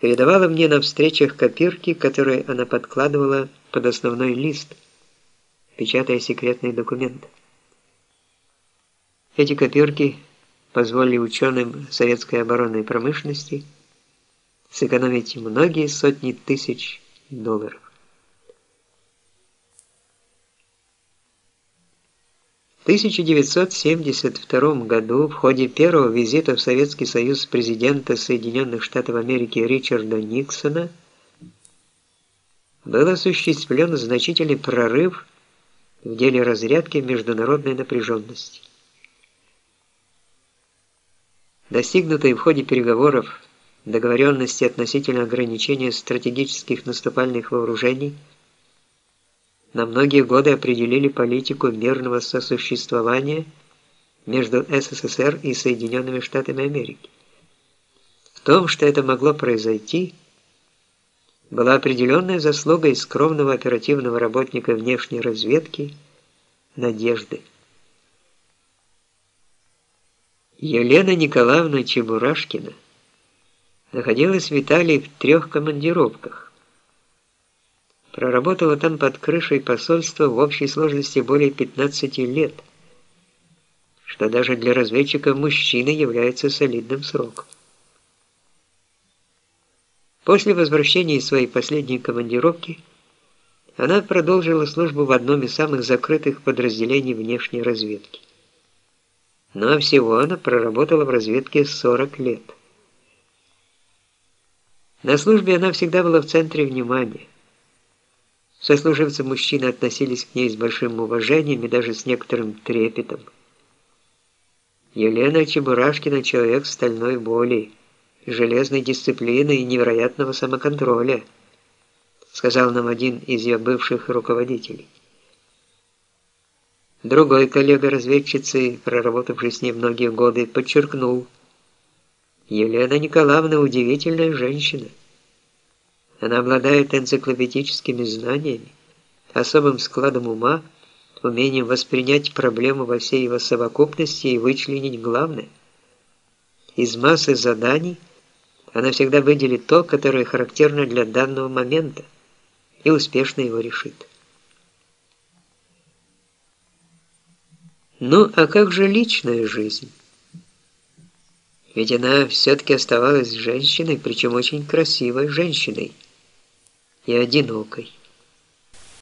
передавала мне на встречах копирки, которые она подкладывала под основной лист, печатая секретные документы. Эти копирки позволили ученым советской оборонной промышленности сэкономить многие сотни тысяч долларов. 1972 году в ходе первого визита в Советский Союз президента Соединенных Штатов Америки Ричарда Никсона был осуществлен значительный прорыв в деле разрядки международной напряженности. Достигнутые в ходе переговоров договоренности относительно ограничения стратегических наступальных вооружений на многие годы определили политику мирного сосуществования между СССР и Соединенными Штатами Америки. В том, что это могло произойти, была определенная заслуга и скромного оперативного работника внешней разведки Надежды. Елена Николаевна Чебурашкина находилась в Италии в трех командировках. Проработала там под крышей посольства в общей сложности более 15 лет, что даже для разведчика мужчины является солидным сроком. После возвращения из своей последней командировки она продолжила службу в одном из самых закрытых подразделений внешней разведки но всего она проработала в разведке 40 лет. На службе она всегда была в центре внимания. Сослуживцы-мужчины относились к ней с большим уважением и даже с некоторым трепетом. Елена Чебурашкина – человек стальной воли, железной дисциплины и невероятного самоконтроля, сказал нам один из ее бывших руководителей. Другой коллега разведчицы, проработавший с ней многие годы, подчеркнул, Елена Николаевна удивительная женщина. Она обладает энциклопедическими знаниями, особым складом ума, умением воспринять проблему во всей его совокупности и вычленить главное. Из массы заданий она всегда выделит то, которое характерно для данного момента, и успешно его решит. Ну, а как же личная жизнь? Ведь она все-таки оставалась женщиной, причем очень красивой женщиной и одинокой.